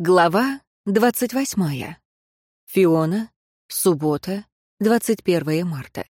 Глава двадцать восьмая. Фиона. Суббота. 21 марта.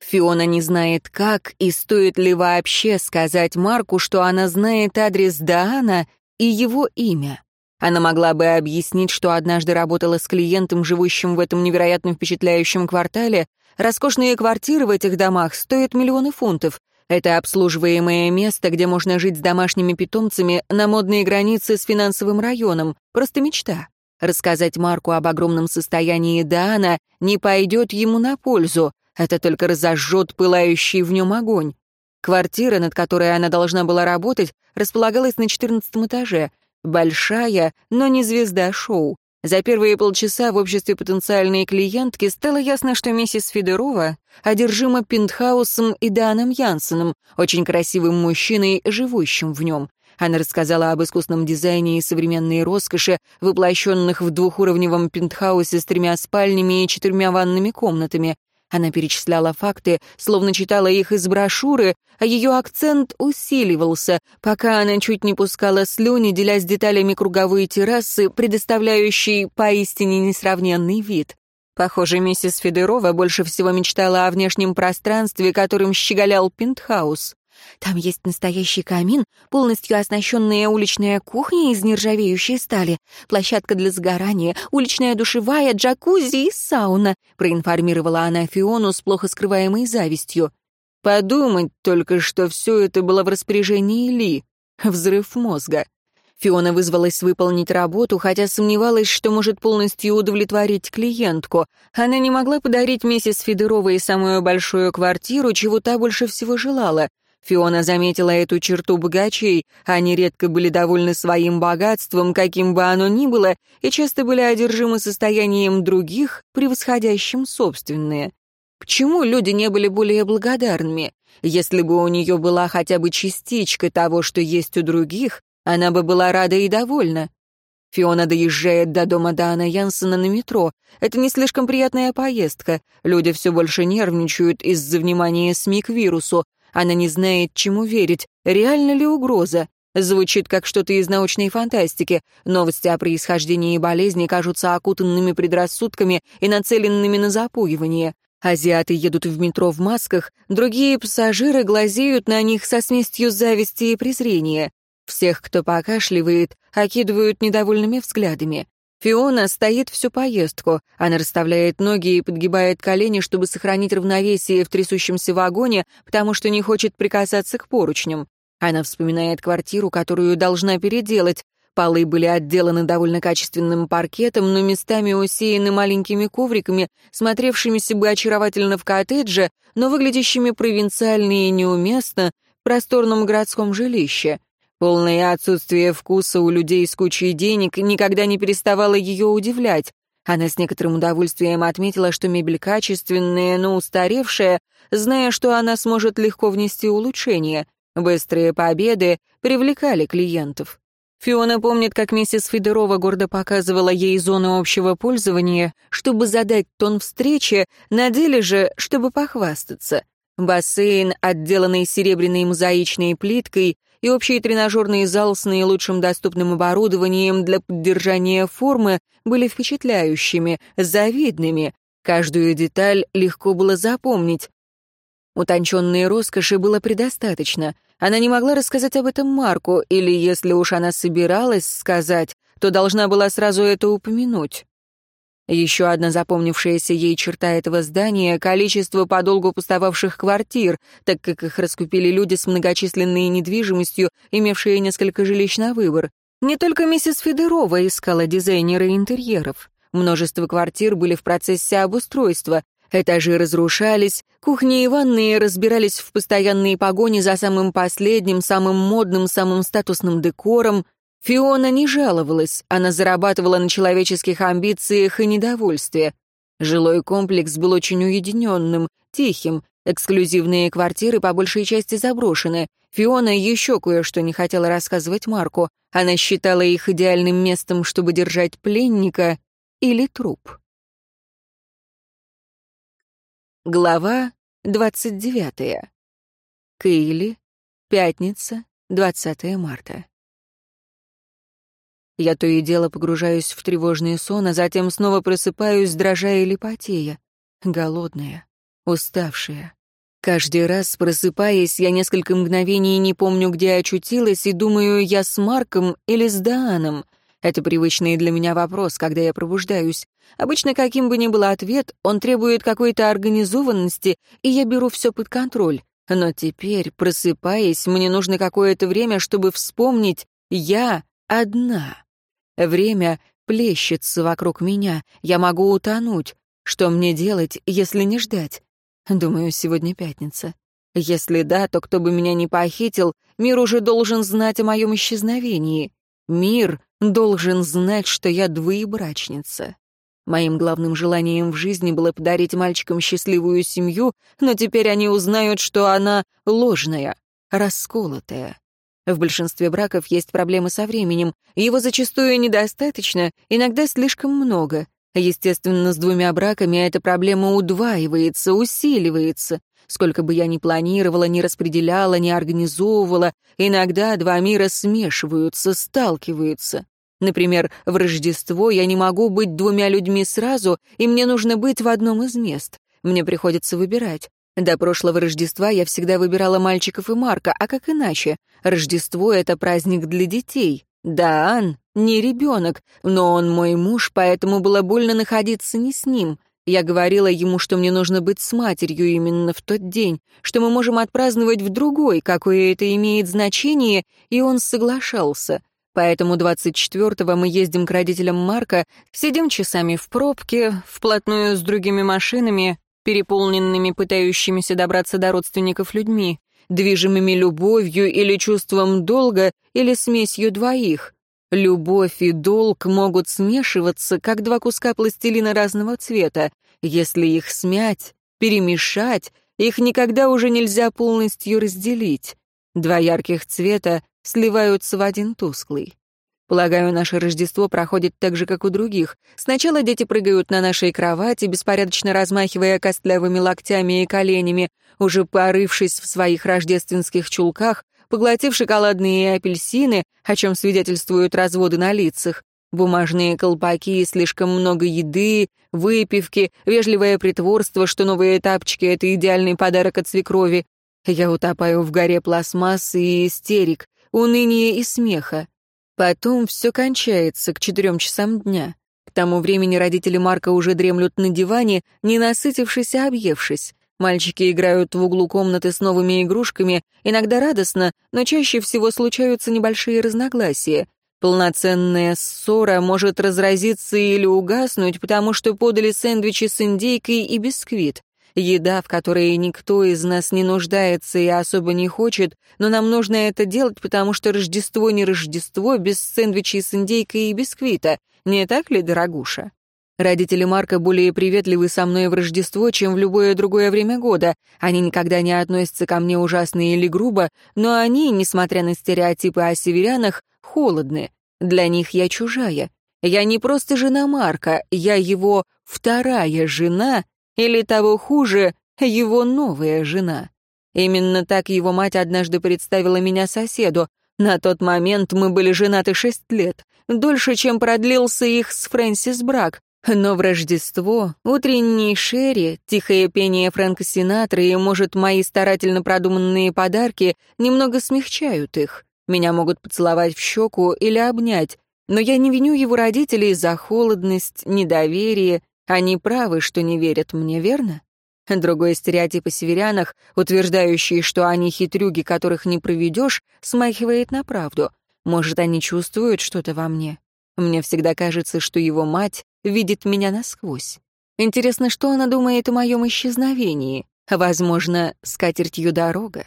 Фиона не знает, как и стоит ли вообще сказать Марку, что она знает адрес Даана и его имя. Она могла бы объяснить, что однажды работала с клиентом, живущим в этом невероятно впечатляющем квартале. Роскошные квартиры в этих домах стоят миллионы фунтов, это обслуживаемое место, где можно жить с домашними питомцами на модные границы с финансовым районом. Просто мечта. Рассказать Марку об огромном состоянии Даана не пойдет ему на пользу. Это только разожжет пылающий в нем огонь. Квартира, над которой она должна была работать, располагалась на 14 этаже. Большая, но не звезда шоу. За первые полчаса в обществе потенциальной клиентки стало ясно, что миссис Федорова одержима пентхаусом и Даном Янсеном, очень красивым мужчиной, живущим в нем. Она рассказала об искусном дизайне и современной роскоши, воплощенных в двухуровневом пентхаусе с тремя спальнями и четырьмя ванными комнатами. Она перечисляла факты, словно читала их из брошюры, а ее акцент усиливался, пока она чуть не пускала слюни, делясь деталями круговой террасы, предоставляющей поистине несравненный вид. Похоже, миссис Федорова больше всего мечтала о внешнем пространстве, которым щеголял пентхаус. Там есть настоящий камин, полностью оснащенная уличная кухня из нержавеющей стали, площадка для сгорания, уличная душевая, джакузи и сауна», — проинформировала она Фиону с плохо скрываемой завистью. «Подумать только, что все это было в распоряжении Ли. Взрыв мозга». Фиона вызвалась выполнить работу, хотя сомневалась, что может полностью удовлетворить клиентку. Она не могла подарить миссис Федоровой самую большую квартиру, чего та больше всего желала. Фиона заметила эту черту богачей, они редко были довольны своим богатством, каким бы оно ни было, и часто были одержимы состоянием других, превосходящим собственные. Почему люди не были более благодарными? Если бы у нее была хотя бы частичка того, что есть у других, она бы была рада и довольна. Фиона доезжает до дома Дана Янсена на метро. Это не слишком приятная поездка. Люди все больше нервничают из-за внимания СМИ к вирусу. Она не знает, чему верить, реально ли угроза. Звучит как что-то из научной фантастики. Новости о происхождении болезни кажутся окутанными предрассудками и нацеленными на запугивание. Азиаты едут в метро в масках, другие пассажиры глазеют на них со смесью зависти и презрения. Всех, кто покашливает, окидывают недовольными взглядами. Фиона стоит всю поездку. Она расставляет ноги и подгибает колени, чтобы сохранить равновесие в трясущемся вагоне, потому что не хочет прикасаться к поручням. Она вспоминает квартиру, которую должна переделать. Полы были отделаны довольно качественным паркетом, но местами усеяны маленькими ковриками, смотревшимися бы очаровательно в коттедже, но выглядящими провинциально и неуместно в просторном городском жилище. Полное отсутствие вкуса у людей с кучей денег никогда не переставало ее удивлять. Она с некоторым удовольствием отметила, что мебель качественная, но устаревшая, зная, что она сможет легко внести улучшения. Быстрые победы привлекали клиентов. Фиона помнит, как миссис Федорова гордо показывала ей зону общего пользования, чтобы задать тон встречи, на деле же, чтобы похвастаться. Бассейн, отделанный серебряной мозаичной плиткой, и общий тренажерный зал с наилучшим доступным оборудованием для поддержания формы были впечатляющими, завидными. Каждую деталь легко было запомнить. Утонченной роскоши было предостаточно. Она не могла рассказать об этом Марку, или если уж она собиралась сказать, то должна была сразу это упомянуть. Еще одна запомнившаяся ей черта этого здания — количество подолгу пустовавших квартир, так как их раскупили люди с многочисленной недвижимостью, имевшие несколько жилищ на выбор. Не только миссис Федорова искала дизайнера интерьеров. Множество квартир были в процессе обустройства, Этажи разрушались, кухни и ванные разбирались в постоянной погоне за самым последним, самым модным, самым статусным декором. Фиона не жаловалась, она зарабатывала на человеческих амбициях и недовольстве. Жилой комплекс был очень уединенным, тихим, эксклюзивные квартиры по большей части заброшены. Фиона еще кое-что не хотела рассказывать Марку. Она считала их идеальным местом, чтобы держать пленника или труп. Глава двадцать девятая. Кейли. Пятница, 20 марта. Я то и дело погружаюсь в тревожный сон, а затем снова просыпаюсь, дрожа или потея. Голодная, уставшая. Каждый раз, просыпаясь, я несколько мгновений не помню, где очутилась, и думаю, я с Марком или с Дааном. Это привычный для меня вопрос, когда я пробуждаюсь. Обычно, каким бы ни был ответ, он требует какой-то организованности, и я беру все под контроль. Но теперь, просыпаясь, мне нужно какое-то время, чтобы вспомнить «я одна». Время плещется вокруг меня, я могу утонуть. Что мне делать, если не ждать? Думаю, сегодня пятница. Если да, то кто бы меня ни похитил, мир уже должен знать о моем исчезновении. Мир должен знать, что я двоебрачница. Моим главным желанием в жизни было подарить мальчикам счастливую семью, но теперь они узнают, что она ложная, расколотая. В большинстве браков есть проблемы со временем, его зачастую недостаточно, иногда слишком много. Естественно, с двумя браками эта проблема удваивается, усиливается. Сколько бы я ни планировала, ни распределяла, ни организовывала, иногда два мира смешиваются, сталкиваются. Например, в Рождество я не могу быть двумя людьми сразу, и мне нужно быть в одном из мест. Мне приходится выбирать. До прошлого Рождества я всегда выбирала мальчиков и Марка, а как иначе? Рождество — это праздник для детей. Да, Ан, не ребенок, но он мой муж, поэтому было больно находиться не с ним. Я говорила ему, что мне нужно быть с матерью именно в тот день, что мы можем отпраздновать в другой, какое это имеет значение, и он соглашался. Поэтому 24-го мы ездим к родителям Марка, сидим часами в пробке, вплотную с другими машинами, переполненными пытающимися добраться до родственников людьми движимыми любовью или чувством долга, или смесью двоих. Любовь и долг могут смешиваться, как два куска пластилина разного цвета. Если их смять, перемешать, их никогда уже нельзя полностью разделить. Два ярких цвета сливаются в один тусклый. Полагаю, наше Рождество проходит так же, как у других. Сначала дети прыгают на нашей кровати, беспорядочно размахивая костлявыми локтями и коленями, уже порывшись в своих рождественских чулках, поглотив шоколадные апельсины, о чем свидетельствуют разводы на лицах, бумажные колпаки, слишком много еды, выпивки, вежливое притворство, что новые тапочки — это идеальный подарок от свекрови. Я утопаю в горе пластмассы и истерик, уныния и смеха. Потом все кончается к четырем часам дня. К тому времени родители Марка уже дремлют на диване, не насытившись и объевшись. Мальчики играют в углу комнаты с новыми игрушками, иногда радостно, но чаще всего случаются небольшие разногласия. Полноценная ссора может разразиться или угаснуть, потому что подали сэндвичи с индейкой и бисквит. Еда, в которой никто из нас не нуждается и особо не хочет, но нам нужно это делать, потому что Рождество не Рождество без сэндвичей с индейкой и бисквита. Не так ли, дорогуша? Родители Марка более приветливы со мной в Рождество, чем в любое другое время года. Они никогда не относятся ко мне ужасно или грубо, но они, несмотря на стереотипы о северянах, холодны. Для них я чужая. Я не просто жена Марка, я его вторая жена, или того хуже, его новая жена. Именно так его мать однажды представила меня соседу. На тот момент мы были женаты шесть лет, дольше, чем продлился их с Фрэнсис брак. Но в Рождество утренний Шерри, тихое пение Фрэнка Синатры и, может, мои старательно продуманные подарки немного смягчают их. Меня могут поцеловать в щеку или обнять, но я не виню его родителей за холодность, недоверие они правы, что не верят мне, верно? Другой стереотип о северянах, утверждающий, что они хитрюги, которых не проведешь, смахивает на правду. Может, они чувствуют что-то во мне? Мне всегда кажется, что его мать видит меня насквозь. Интересно, что она думает о моем исчезновении? Возможно, скатертью дорога.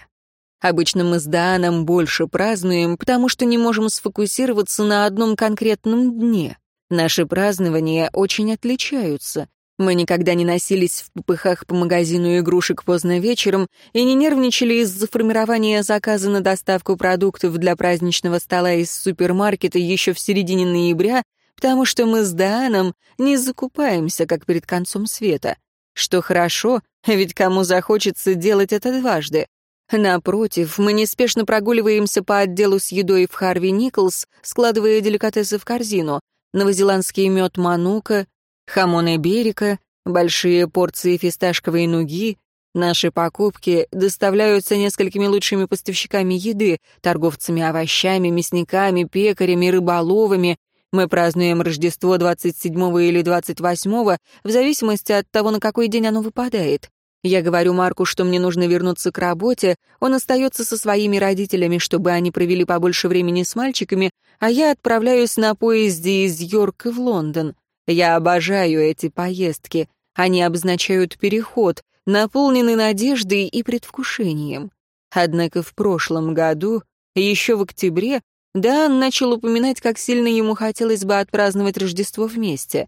Обычно мы с Дааном больше празднуем, потому что не можем сфокусироваться на одном конкретном дне. Наши празднования очень отличаются. Мы никогда не носились в попыхах по магазину игрушек поздно вечером и не нервничали из-за формирования заказа на доставку продуктов для праздничного стола из супермаркета еще в середине ноября, потому что мы с Дааном не закупаемся, как перед концом света. Что хорошо, ведь кому захочется делать это дважды. Напротив, мы неспешно прогуливаемся по отделу с едой в Харви Николс, складывая деликатесы в корзину. Новозеландский мед манука, хамон берика, большие порции фисташковой нуги. Наши покупки доставляются несколькими лучшими поставщиками еды, торговцами овощами, мясниками, пекарями, рыболовами. Мы празднуем Рождество 27 или 28 в зависимости от того, на какой день оно выпадает. Я говорю Марку, что мне нужно вернуться к работе, он остается со своими родителями, чтобы они провели побольше времени с мальчиками, а я отправляюсь на поезде из Йорка в Лондон. Я обожаю эти поездки. Они обозначают переход, наполнены надеждой и предвкушением. Однако в прошлом году, еще в октябре, Дан начал упоминать, как сильно ему хотелось бы отпраздновать Рождество вместе.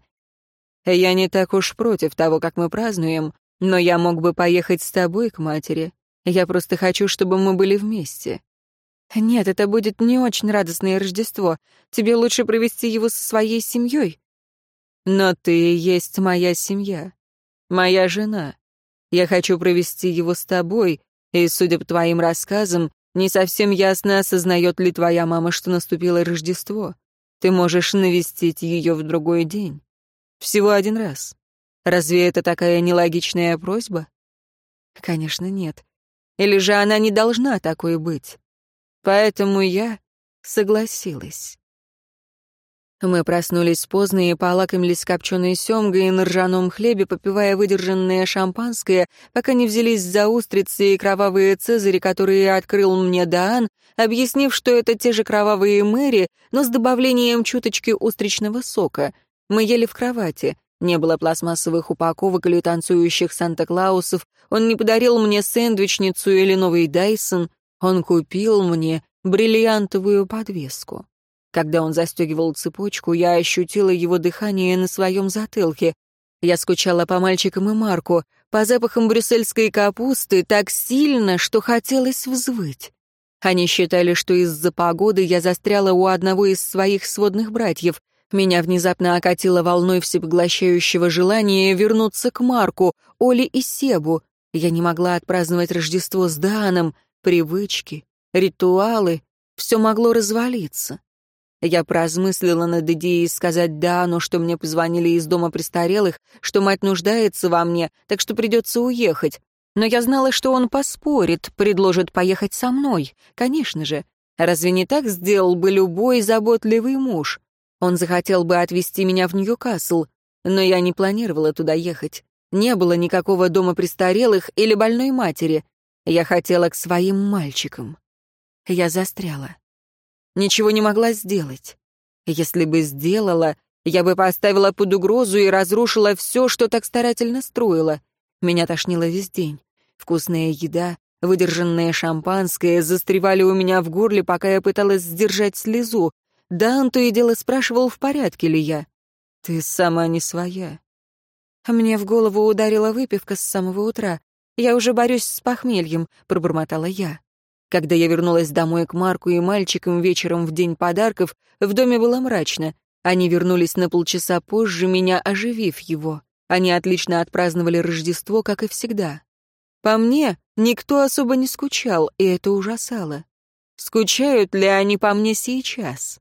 «Я не так уж против того, как мы празднуем, но я мог бы поехать с тобой к матери. Я просто хочу, чтобы мы были вместе. Нет, это будет не очень радостное Рождество. Тебе лучше провести его со своей семьей. Но ты есть моя семья. Моя жена. Я хочу провести его с тобой, и, судя по твоим рассказам, не совсем ясно, осознает ли твоя мама, что наступило Рождество. Ты можешь навестить ее в другой день. Всего один раз. Разве это такая нелогичная просьба? Конечно, нет. Или же она не должна такой быть? Поэтому я согласилась. Мы проснулись поздно и полакомились копченой семгой на ржаном хлебе, попивая выдержанное шампанское, пока не взялись за устрицы и кровавые цезари, которые открыл мне Даан, объяснив, что это те же кровавые мэри, но с добавлением чуточки устричного сока. Мы ели в кровати. Не было пластмассовых упаковок или танцующих Санта-Клаусов. Он не подарил мне сэндвичницу или новый Дайсон. Он купил мне бриллиантовую подвеску. Когда он застегивал цепочку, я ощутила его дыхание на своем затылке. Я скучала по мальчикам и Марку, по запахам брюссельской капусты так сильно, что хотелось взвыть. Они считали, что из-за погоды я застряла у одного из своих сводных братьев. Меня внезапно окатило волной всепоглощающего желания вернуться к Марку, Оле и Себу. Я не могла отпраздновать Рождество с Даном, привычки, ритуалы, все могло развалиться. Я поразмыслила над идеей сказать Дану, что мне позвонили из дома престарелых, что мать нуждается во мне, так что придется уехать. Но я знала, что он поспорит, предложит поехать со мной. Конечно же. Разве не так сделал бы любой заботливый муж? Он захотел бы отвезти меня в Ньюкасл, но я не планировала туда ехать. Не было никакого дома престарелых или больной матери. Я хотела к своим мальчикам. Я застряла. Ничего не могла сделать. Если бы сделала, я бы поставила под угрозу и разрушила все, что так старательно строила. Меня тошнило весь день. Вкусная еда, выдержанное шампанское застревали у меня в горле, пока я пыталась сдержать слезу. Да, он то и дело спрашивал, в порядке ли я. «Ты сама не своя». Мне в голову ударила выпивка с самого утра. «Я уже борюсь с похмельем», — пробормотала я. Когда я вернулась домой к Марку и мальчикам вечером в день подарков, в доме было мрачно. Они вернулись на полчаса позже, меня оживив его. Они отлично отпраздновали Рождество, как и всегда. По мне, никто особо не скучал, и это ужасало. Скучают ли они по мне сейчас?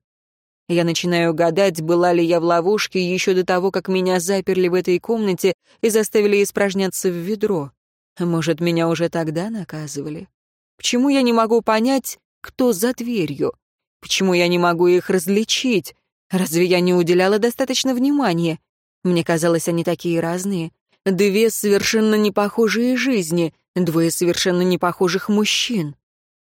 Я начинаю гадать, была ли я в ловушке еще до того, как меня заперли в этой комнате и заставили испражняться в ведро. Может, меня уже тогда наказывали? Почему я не могу понять, кто за дверью? Почему я не могу их различить? Разве я не уделяла достаточно внимания? Мне казалось, они такие разные. Две совершенно непохожие жизни, двое совершенно непохожих мужчин.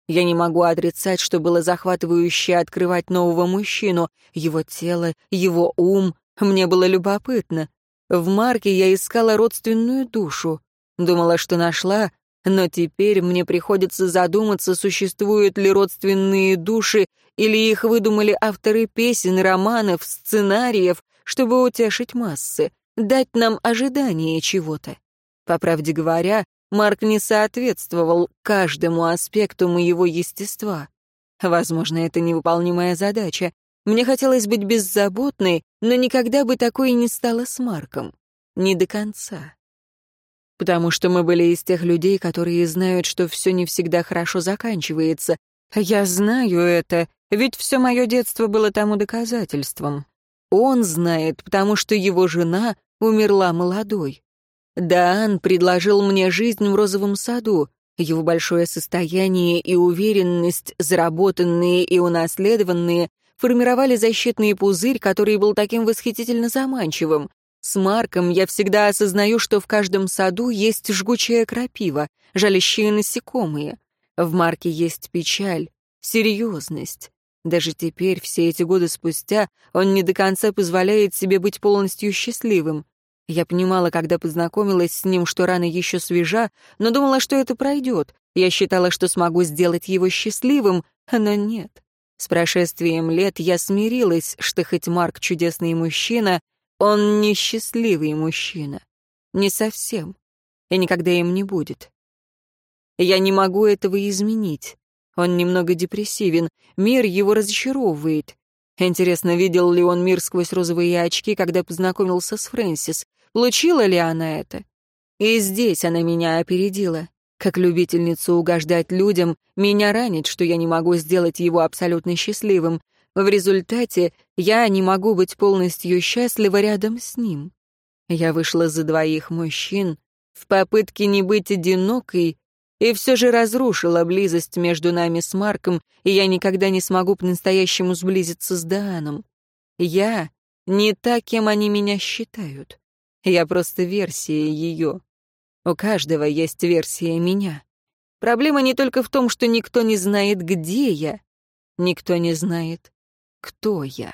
Я не могу отрицать, что было захватывающе открывать нового мужчину, его тело, его ум. Мне было любопытно. В Марке я искала родственную душу. Думала, что нашла, но теперь мне приходится задуматься, существуют ли родственные души, или их выдумали авторы песен, романов, сценариев, чтобы утешить массы, дать нам ожидание чего-то. По правде говоря, Марк не соответствовал каждому аспекту моего естества. Возможно, это невыполнимая задача. Мне хотелось быть беззаботной, но никогда бы такой не стало с Марком. Не до конца. потому что мы были из тех людей, которые знают, что все не всегда хорошо заканчивается. Я знаю это, ведь все мое детство было тому доказательством. Он знает, потому что его жена умерла молодой. Даан предложил мне жизнь в розовом саду. Его большое состояние и уверенность, заработанные и унаследованные, формировали защитный пузырь, который был таким восхитительно заманчивым. С Марком я всегда осознаю, что в каждом саду есть жгучая крапива, жалящие насекомые. В Марке есть печаль, серьезность. Даже теперь, все эти годы спустя, он не до конца позволяет себе быть полностью счастливым. Я понимала, когда познакомилась с ним, что рана еще свежа, но думала, что это пройдет. Я считала, что смогу сделать его счастливым, но нет. С прошествием лет я смирилась, что хоть Марк чудесный мужчина, он не счастливый мужчина. Не совсем. И никогда им не будет. Я не могу этого изменить. Он немного депрессивен, мир его разочаровывает. Интересно, видел ли он мир сквозь розовые очки, когда познакомился с Фрэнсис? Получила ли она это? И здесь она меня опередила. Как любительницу угождать людям, меня ранит, что я не могу сделать его абсолютно счастливым. В результате я не могу быть полностью счастлива рядом с ним. Я вышла за двоих мужчин в попытке не быть одинокой и все же разрушила близость между нами с Марком, и я никогда не смогу по-настоящему сблизиться с Дааном. Я не та, кем они меня считают. Я просто версия ее. У каждого есть версия меня. Проблема не только в том, что никто не знает, где я. Никто не знает, кто я.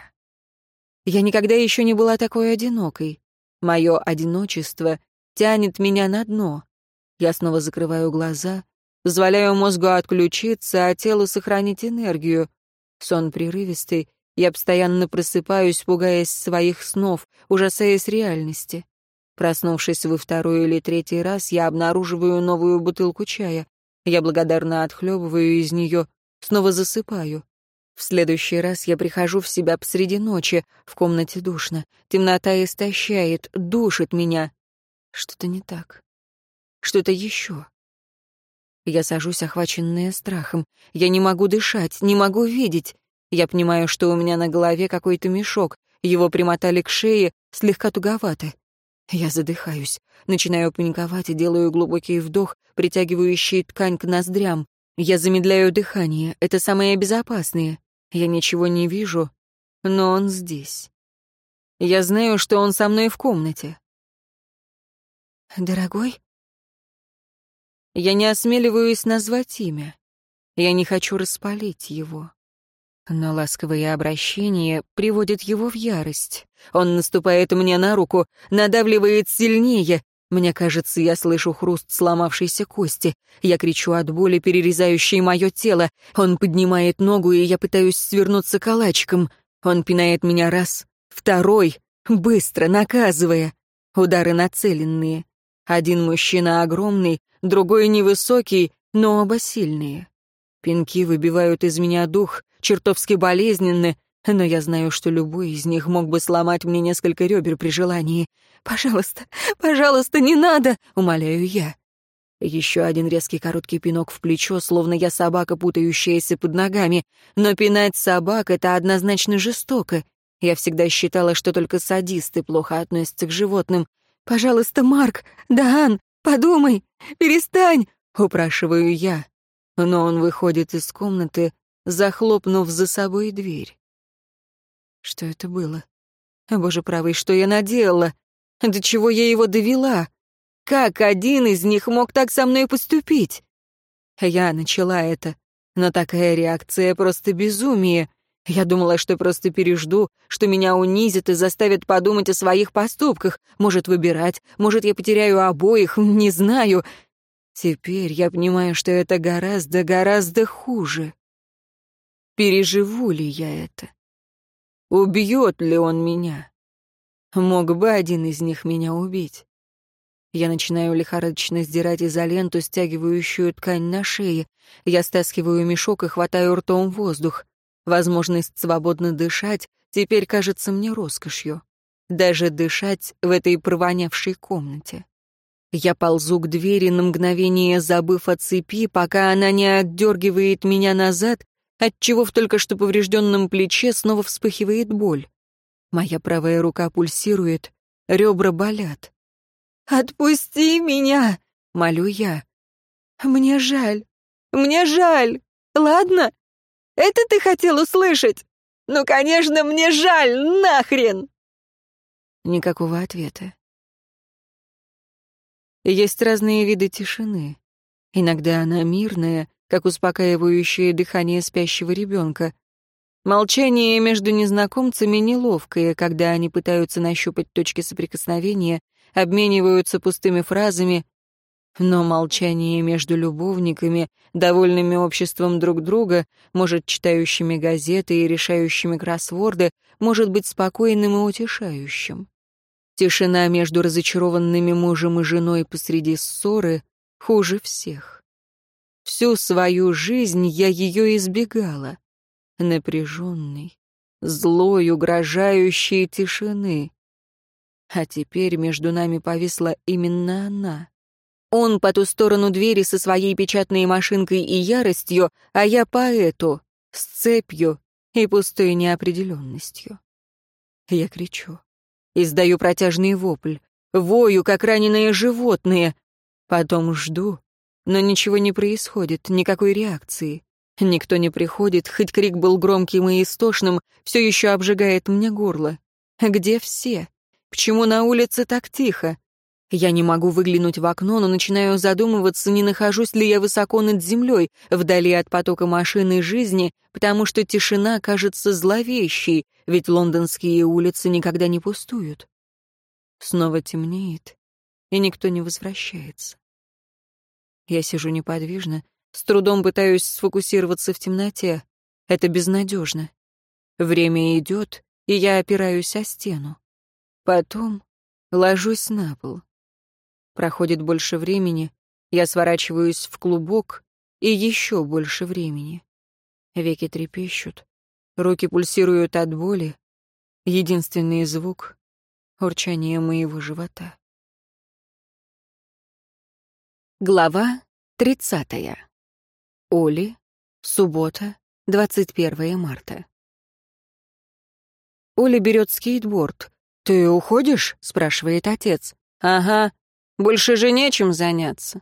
Я никогда еще не была такой одинокой. Мое одиночество тянет меня на дно. Я снова закрываю глаза, позволяю мозгу отключиться, а телу сохранить энергию. Сон прерывистый, я постоянно просыпаюсь, пугаясь своих снов, ужасаясь реальности. Проснувшись во второй или третий раз, я обнаруживаю новую бутылку чая. Я благодарно отхлебываю из нее, снова засыпаю. В следующий раз я прихожу в себя посреди ночи, в комнате душно. Темнота истощает, душит меня. Что-то не так что-то еще. Я сажусь, охваченная страхом. Я не могу дышать, не могу видеть. Я понимаю, что у меня на голове какой-то мешок. Его примотали к шее, слегка туговато. Я задыхаюсь, начинаю паниковать и делаю глубокий вдох, притягивающий ткань к ноздрям. Я замедляю дыхание, это самое безопасное. Я ничего не вижу, но он здесь. Я знаю, что он со мной в комнате. «Дорогой?» Я не осмеливаюсь назвать имя. Я не хочу распалить его. Но ласковое обращение приводит его в ярость. Он наступает мне на руку, надавливает сильнее. Мне кажется, я слышу хруст сломавшейся кости. Я кричу от боли, перерезающей мое тело. Он поднимает ногу, и я пытаюсь свернуться калачиком. Он пинает меня раз, второй, быстро, наказывая. Удары нацеленные. Один мужчина огромный, другой невысокий, но оба сильные. Пинки выбивают из меня дух, чертовски болезненны, но я знаю, что любой из них мог бы сломать мне несколько ребер при желании. «Пожалуйста, пожалуйста, не надо!» — умоляю я. Еще один резкий короткий пинок в плечо, словно я собака, путающаяся под ногами. Но пинать собак — это однозначно жестоко. Я всегда считала, что только садисты плохо относятся к животным, «Пожалуйста, Марк, Даан, подумай, перестань!» — упрашиваю я. Но он выходит из комнаты, захлопнув за собой дверь. Что это было? Боже правый, что я наделала? До чего я его довела? Как один из них мог так со мной поступить? Я начала это, но такая реакция просто безумие. Я думала, что просто пережду, что меня унизят и заставят подумать о своих поступках. Может, выбирать, может, я потеряю обоих, не знаю. Теперь я понимаю, что это гораздо, гораздо хуже. Переживу ли я это? Убьет ли он меня? Мог бы один из них меня убить. Я начинаю лихорадочно сдирать изоленту, стягивающую ткань на шее. Я стаскиваю мешок и хватаю ртом воздух. Возможность свободно дышать теперь кажется мне роскошью. Даже дышать в этой провонявшей комнате. Я ползу к двери на мгновение, забыв о цепи, пока она не отдергивает меня назад, отчего в только что поврежденном плече снова вспыхивает боль. Моя правая рука пульсирует, ребра болят. «Отпусти меня!» — молю я. «Мне жаль, мне жаль, ладно? Это ты хотел услышать? Ну, конечно, мне жаль, нахрен!» Никакого ответа. Есть разные виды тишины. Иногда она мирная, как успокаивающее дыхание спящего ребенка. Молчание между незнакомцами неловкое, когда они пытаются нащупать точки соприкосновения, обмениваются пустыми фразами, но молчание между любовниками, довольными обществом друг друга, может, читающими газеты и решающими кроссворды, может быть спокойным и утешающим. Тишина между разочарованными мужем и женой посреди ссоры хуже всех. Всю свою жизнь я ее избегала. Напряженной, злой, угрожающей тишины. А теперь между нами повисла именно она. Он по ту сторону двери со своей печатной машинкой и яростью, а я по эту, с цепью и пустой неопределенностью. Я кричу. Издаю протяжный вопль. Вою, как раненые животные. Потом жду. Но ничего не происходит, никакой реакции. Никто не приходит, хоть крик был громким и истошным, все еще обжигает мне горло. Где все? Почему на улице так тихо? Я не могу выглянуть в окно, но начинаю задумываться, не нахожусь ли я высоко над землей, вдали от потока машины жизни, потому что тишина кажется зловещей, ведь лондонские улицы никогда не пустуют. Снова темнеет, и никто не возвращается. Я сижу неподвижно, с трудом пытаюсь сфокусироваться в темноте. Это безнадежно. Время идет, и я опираюсь о стену. Потом ложусь на пол. Проходит больше времени, я сворачиваюсь в клубок, и еще больше времени. Веки трепещут, руки пульсируют от боли. Единственный звук — урчание моего живота. Глава тридцатая. Оли. Суббота, 21 марта. Оля берет скейтборд. «Ты уходишь?» — спрашивает отец. «Ага, больше же нечем заняться.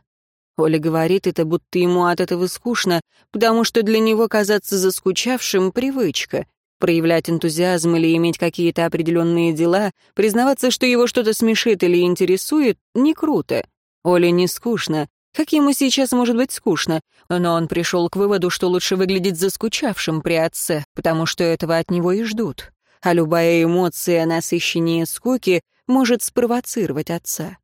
Оля говорит это, будто ему от этого скучно, потому что для него казаться заскучавшим — привычка. Проявлять энтузиазм или иметь какие-то определенные дела, признаваться, что его что-то смешит или интересует — не круто. Оле не скучно. Как ему сейчас может быть скучно? Но он пришел к выводу, что лучше выглядеть заскучавшим при отце, потому что этого от него и ждут. А любая эмоция, насыщеннее скуки, может спровоцировать отца.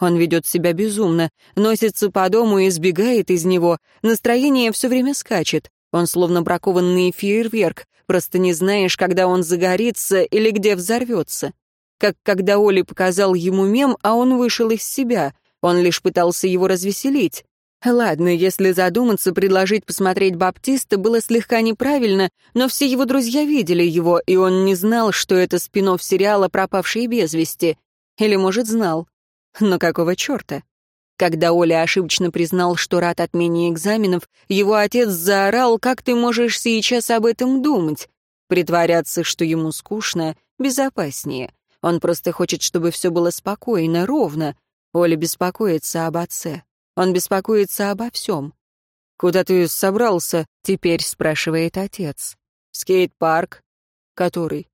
Он ведет себя безумно, носится по дому и избегает из него, настроение все время скачет. Он словно бракованный фейерверк, просто не знаешь, когда он загорится или где взорвется. Как когда Оли показал ему мем, а он вышел из себя. Он лишь пытался его развеселить. Ладно, если задуматься, предложить посмотреть Баптиста было слегка неправильно, но все его друзья видели его, и он не знал, что это спин сериала «Пропавшие без вести». Или, может, знал. Но какого черта? Когда Оля ошибочно признал, что рад отмене экзаменов, его отец заорал, как ты можешь сейчас об этом думать? Притворяться, что ему скучно, безопаснее. Он просто хочет, чтобы все было спокойно, ровно. Оля беспокоится об отце. Он беспокоится обо всем. «Куда ты собрался?» — теперь спрашивает отец. «Скейт-парк». «Который?»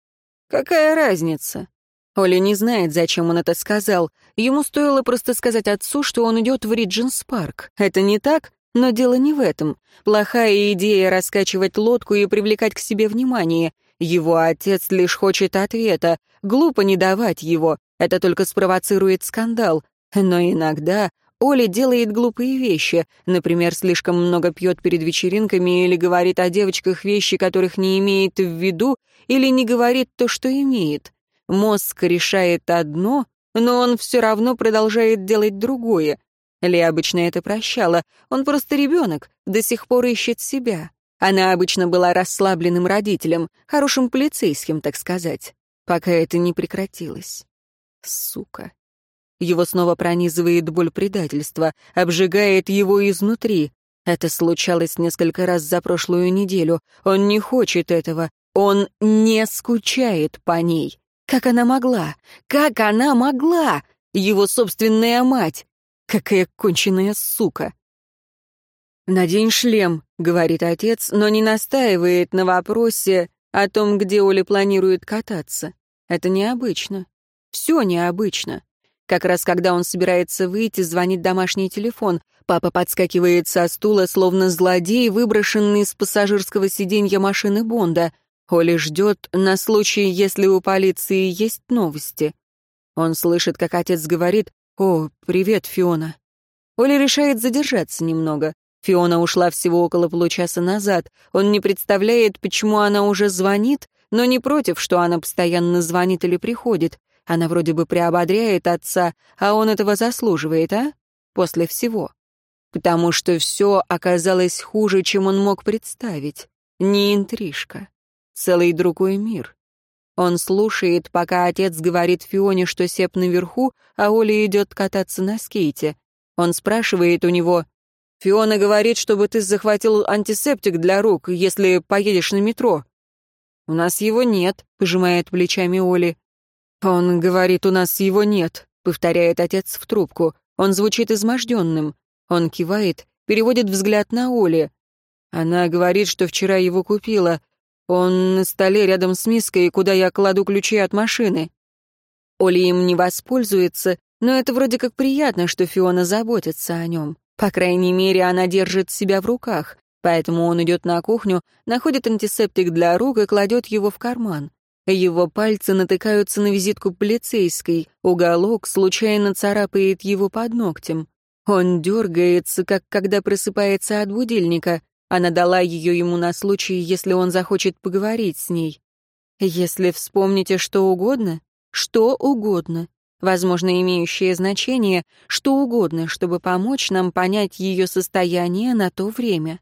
«Какая разница?» Оля не знает, зачем он это сказал. Ему стоило просто сказать отцу, что он идет в Риджентс-парк. Это не так, но дело не в этом. Плохая идея раскачивать лодку и привлекать к себе внимание. Его отец лишь хочет ответа. Глупо не давать его. Это только спровоцирует скандал. Но иногда Оля делает глупые вещи, например, слишком много пьет перед вечеринками или говорит о девочках вещи, которых не имеет в виду, или не говорит то, что имеет. Мозг решает одно, но он все равно продолжает делать другое. Ли обычно это прощала. Он просто ребенок, до сих пор ищет себя. Она обычно была расслабленным родителем, хорошим полицейским, так сказать, пока это не прекратилось. Сука. Его снова пронизывает боль предательства, обжигает его изнутри. Это случалось несколько раз за прошлую неделю. Он не хочет этого. Он не скучает по ней. Как она могла? Как она могла? Его собственная мать. Какая конченая сука. «Надень шлем», — говорит отец, но не настаивает на вопросе о том, где Оля планирует кататься. Это необычно. Все необычно. Как раз когда он собирается выйти, звонит домашний телефон. Папа подскакивает со стула, словно злодей, выброшенный с пассажирского сиденья машины Бонда. Оля ждет на случай, если у полиции есть новости. Он слышит, как отец говорит «О, привет, Фиона». Оля решает задержаться немного. Фиона ушла всего около получаса назад. Он не представляет, почему она уже звонит, но не против, что она постоянно звонит или приходит. Она вроде бы приободряет отца, а он этого заслуживает, а? После всего. Потому что все оказалось хуже, чем он мог представить. Не интрижка. Целый другой мир. Он слушает, пока отец говорит Фионе, что Сеп наверху, а Оля идет кататься на скейте. Он спрашивает у него, Фиона говорит, чтобы ты захватил антисептик для рук, если поедешь на метро. У нас его нет, пожимает плечами Оли. Он говорит, у нас его нет, повторяет отец в трубку. Он звучит изможденным. Он кивает, переводит взгляд на Оли. Она говорит, что вчера его купила. Он на столе рядом с миской, куда я кладу ключи от машины. Оли им не воспользуется, но это вроде как приятно, что Фиона заботится о нем. По крайней мере, она держит себя в руках, поэтому он идет на кухню, находит антисептик для рук и кладет его в карман. Его пальцы натыкаются на визитку полицейской, уголок случайно царапает его под ногтем. Он дергается, как когда просыпается от будильника. Она дала ее ему на случай, если он захочет поговорить с ней. Если вспомните что угодно, что угодно, возможно, имеющее значение, что угодно, чтобы помочь нам понять ее состояние на то время.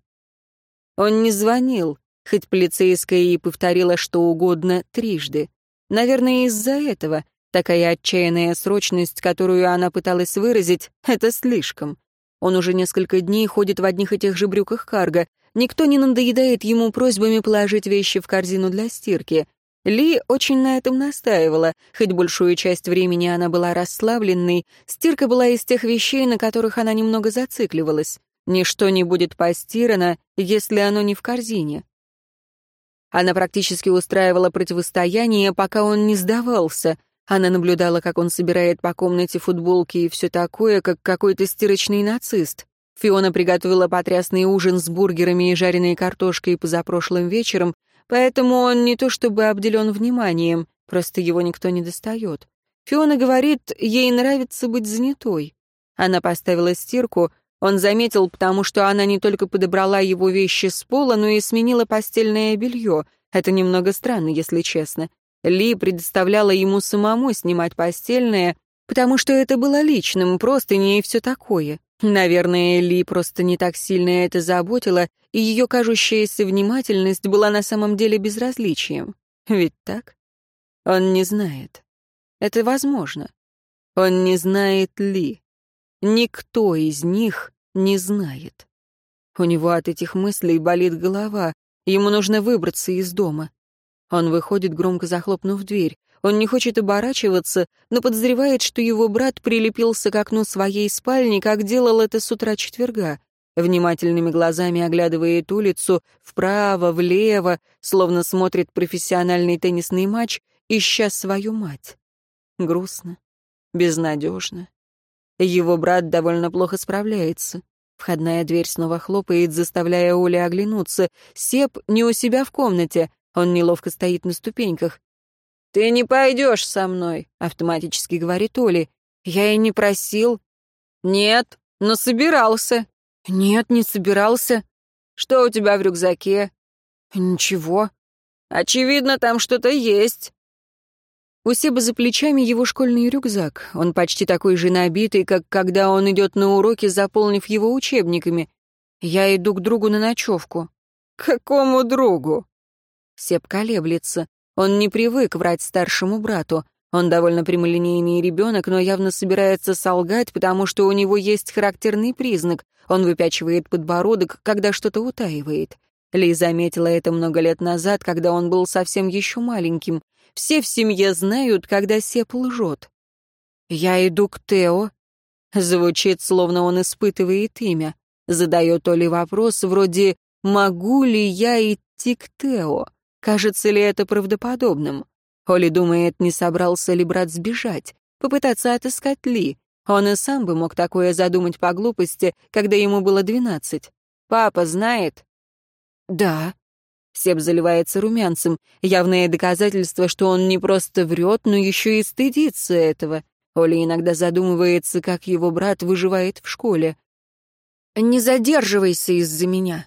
Он не звонил, хоть полицейская и повторила что угодно трижды. Наверное, из-за этого такая отчаянная срочность, которую она пыталась выразить, это слишком. Он уже несколько дней ходит в одних и тех же брюках карго. Никто не надоедает ему просьбами положить вещи в корзину для стирки. Ли очень на этом настаивала, хоть большую часть времени она была расслабленной, стирка была из тех вещей, на которых она немного зацикливалась. Ничто не будет постирано, если оно не в корзине. Она практически устраивала противостояние, пока он не сдавался. Она наблюдала, как он собирает по комнате футболки и все такое, как какой-то стирочный нацист. Фиона приготовила потрясный ужин с бургерами и жареной картошкой позапрошлым вечером, поэтому он не то чтобы обделен вниманием, просто его никто не достает. Фиона говорит, ей нравится быть занятой. Она поставила стирку, он заметил, потому что она не только подобрала его вещи с пола, но и сменила постельное белье. Это немного странно, если честно. Ли предоставляла ему самому снимать постельное, потому что это было личным, просто не и все такое. Наверное, Ли просто не так сильно это заботила, и ее кажущаяся внимательность была на самом деле безразличием. Ведь так? Он не знает. Это возможно. Он не знает Ли. Никто из них не знает. У него от этих мыслей болит голова. Ему нужно выбраться из дома. Он выходит, громко захлопнув дверь. Он не хочет оборачиваться, но подозревает, что его брат прилепился к окну своей спальни, как делал это с утра четверга. Внимательными глазами оглядывает улицу вправо, влево, словно смотрит профессиональный теннисный матч, ища свою мать. Грустно, безнадежно. Его брат довольно плохо справляется. Входная дверь снова хлопает, заставляя Оли оглянуться. Сеп не у себя в комнате. Он неловко стоит на ступеньках. «Ты не пойдешь со мной», — автоматически говорит Оли. «Я и не просил». «Нет, но собирался». «Нет, не собирался». «Что у тебя в рюкзаке?» «Ничего». «Очевидно, там что-то есть». У Себа за плечами его школьный рюкзак. Он почти такой же набитый, как когда он идет на уроки, заполнив его учебниками. Я иду к другу на ночевку. «К какому другу?» Себ колеблется. Он не привык врать старшему брату. Он довольно прямолинейный ребенок, но явно собирается солгать, потому что у него есть характерный признак. Он выпячивает подбородок, когда что-то утаивает. Ли заметила это много лет назад, когда он был совсем еще маленьким. Все в семье знают, когда Сеп лжет. «Я иду к Тео». Звучит, словно он испытывает имя. Задает Оли вопрос вроде «Могу ли я идти к Тео?» Кажется ли это правдоподобным? Оли думает, не собрался ли брат сбежать, попытаться отыскать Ли. Он и сам бы мог такое задумать по глупости, когда ему было двенадцать. «Папа знает?» «Да». Себ заливается румянцем. Явное доказательство, что он не просто врет, но еще и стыдится этого. Оля иногда задумывается, как его брат выживает в школе. «Не задерживайся из-за меня».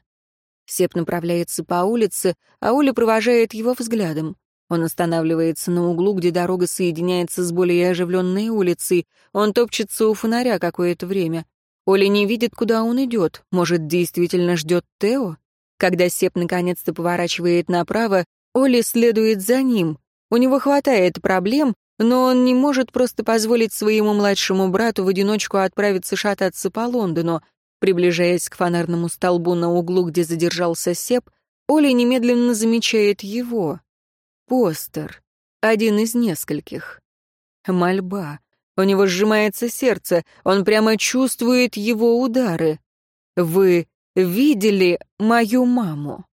Сеп направляется по улице, а Оля провожает его взглядом. Он останавливается на углу, где дорога соединяется с более оживленной улицей. Он топчется у фонаря какое-то время. Оля не видит, куда он идет. Может, действительно ждет Тео? Когда Сеп наконец-то поворачивает направо, Оля следует за ним. У него хватает проблем, но он не может просто позволить своему младшему брату в одиночку отправиться шататься по Лондону. Приближаясь к фонарному столбу на углу, где задержался Сеп, Оля немедленно замечает его. Постер. Один из нескольких. Мольба. У него сжимается сердце, он прямо чувствует его удары. Вы видели мою маму?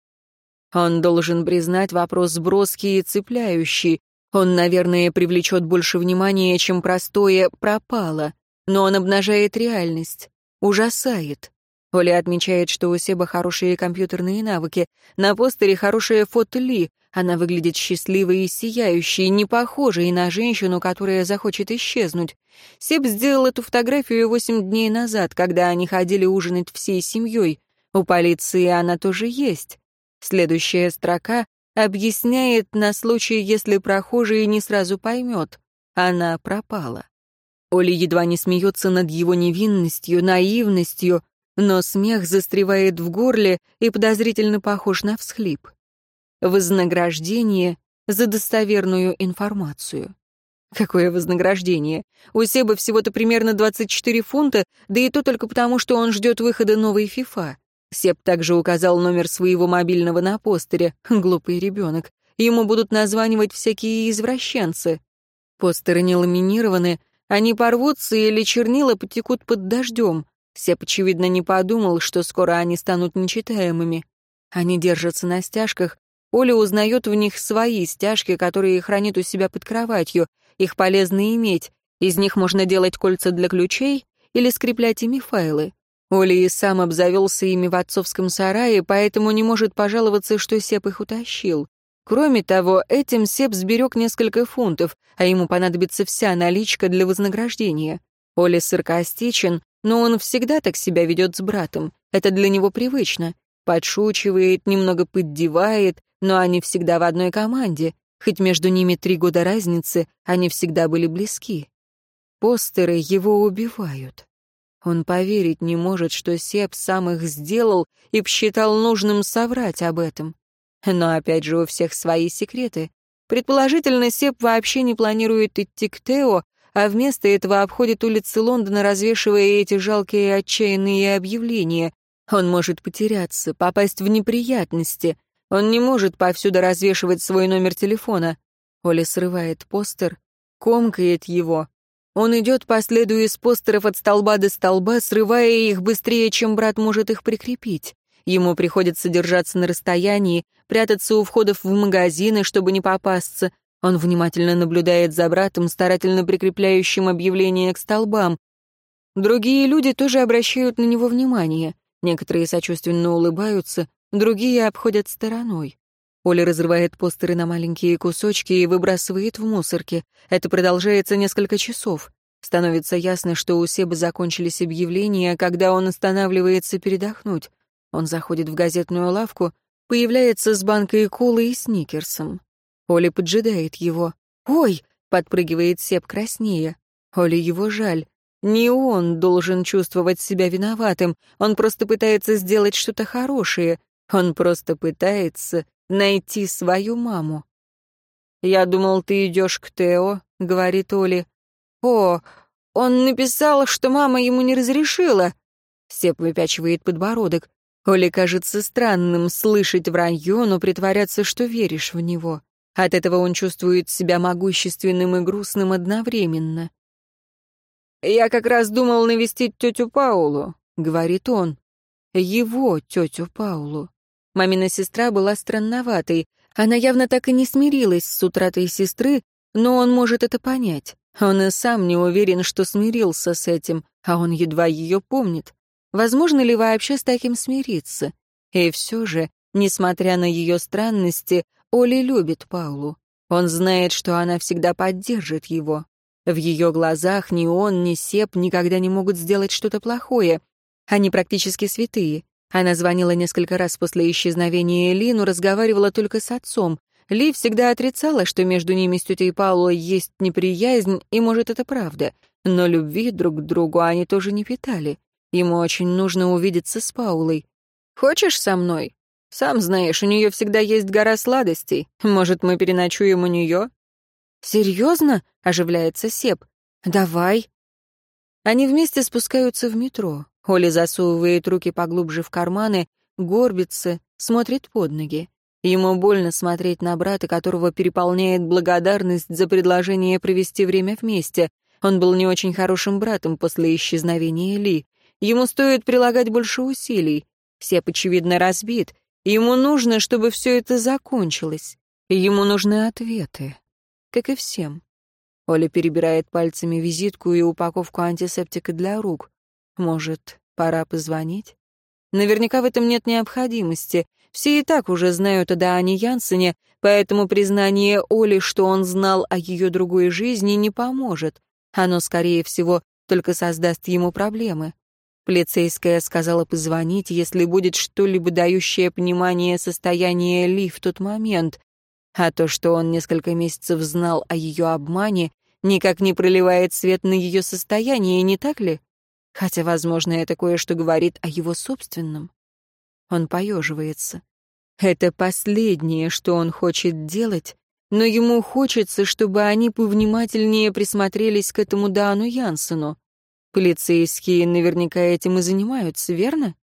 Он должен признать вопрос броский и цепляющий. Он, наверное, привлечет больше внимания, чем простое «пропало». Но он обнажает реальность, ужасает. Оля отмечает, что у Себа хорошие компьютерные навыки. На постере хорошее фото Ли. Она выглядит счастливой и сияющей, не похожей на женщину, которая захочет исчезнуть. Себ сделал эту фотографию восемь дней назад, когда они ходили ужинать всей семьей. У полиции она тоже есть. Следующая строка объясняет на случай, если прохожий не сразу поймет. Она пропала. Оля едва не смеется над его невинностью, наивностью, но смех застревает в горле и подозрительно похож на всхлип. Вознаграждение за достоверную информацию. Какое вознаграждение? У Себа всего-то примерно 24 фунта, да и то только потому, что он ждет выхода новой ФИФА. Себ также указал номер своего мобильного на постере. Глупый ребенок. Ему будут названивать всякие извращенцы. Постеры не ламинированы, они порвутся или чернила потекут под дождем. Сеп, очевидно, не подумал, что скоро они станут нечитаемыми. Они держатся на стяжках. Оля узнает в них свои стяжки, которые хранит у себя под кроватью. Их полезно иметь. Из них можно делать кольца для ключей или скреплять ими файлы. Оля и сам обзавелся ими в отцовском сарае, поэтому не может пожаловаться, что Сеп их утащил. Кроме того, этим Сеп сберег несколько фунтов, а ему понадобится вся наличка для вознаграждения. Оля саркастичен, но он всегда так себя ведет с братом. Это для него привычно. Подшучивает, немного поддевает, но они всегда в одной команде. Хоть между ними три года разницы, они всегда были близки. Постеры его убивают. Он поверить не может, что Сеп сам их сделал и посчитал нужным соврать об этом. Но опять же у всех свои секреты. Предположительно, Сеп вообще не планирует идти к Тео, а вместо этого обходит улицы Лондона, развешивая эти жалкие отчаянные объявления. Он может потеряться, попасть в неприятности. Он не может повсюду развешивать свой номер телефона. Оля срывает постер, комкает его. Он идет по следу из постеров от столба до столба, срывая их быстрее, чем брат может их прикрепить. Ему приходится держаться на расстоянии, прятаться у входов в магазины, чтобы не попасться, он внимательно наблюдает за братом, старательно прикрепляющим объявления к столбам. Другие люди тоже обращают на него внимание. Некоторые сочувственно улыбаются, другие обходят стороной. Оля разрывает постеры на маленькие кусочки и выбрасывает в мусорки. Это продолжается несколько часов. Становится ясно, что у Себа закончились объявления, когда он останавливается передохнуть. Он заходит в газетную лавку, появляется с банкой колы и сникерсом. Оля поджидает его. «Ой!» — подпрыгивает Сеп краснее. Оле его жаль. Не он должен чувствовать себя виноватым. Он просто пытается сделать что-то хорошее. Он просто пытается найти свою маму. «Я думал, ты идешь к Тео», — говорит Оли. «О, он написал, что мама ему не разрешила». Сеп выпячивает подбородок. Оле кажется странным слышать вранье, но притворяться, что веришь в него. От этого он чувствует себя могущественным и грустным одновременно. «Я как раз думал навестить тетю Паулу», — говорит он. Его тетю Паулу. Мамина сестра была странноватой. Она явно так и не смирилась с утратой сестры, но он может это понять. Он и сам не уверен, что смирился с этим, а он едва ее помнит. Возможно ли вообще с таким смириться? И все же, несмотря на ее странности, Оли любит Паулу. Он знает, что она всегда поддержит его. В ее глазах ни он, ни Сеп никогда не могут сделать что-то плохое. Они практически святые. Она звонила несколько раз после исчезновения Ли, но разговаривала только с отцом. Ли всегда отрицала, что между ними с тетей Паулой есть неприязнь, и, может, это правда. Но любви друг к другу они тоже не питали. Ему очень нужно увидеться с Паулой. «Хочешь со мной? Сам знаешь, у нее всегда есть гора сладостей. Может, мы переночуем у нее?» «Серьезно?» — оживляется Сеп. «Давай». Они вместе спускаются в метро. Оля засовывает руки поглубже в карманы, горбится, смотрит под ноги. Ему больно смотреть на брата, которого переполняет благодарность за предложение провести время вместе. Он был не очень хорошим братом после исчезновения Ли. Ему стоит прилагать больше усилий. Сеп, очевидно, разбит. Ему нужно, чтобы все это закончилось. Ему нужны ответы. Как и всем. Оля перебирает пальцами визитку и упаковку антисептика для рук. Может, пора позвонить? Наверняка в этом нет необходимости. Все и так уже знают о Даане Янсене, поэтому признание Оли, что он знал о ее другой жизни, не поможет. Оно, скорее всего, только создаст ему проблемы. Полицейская сказала позвонить, если будет что-либо дающее понимание состояния Ли в тот момент. А то, что он несколько месяцев знал о ее обмане, никак не проливает свет на ее состояние, не так ли? Хотя, возможно, это кое-что говорит о его собственном. Он поеживается. Это последнее, что он хочет делать, но ему хочется, чтобы они повнимательнее присмотрелись к этому Дану Янсену. Полицейские наверняка этим и занимаются, верно?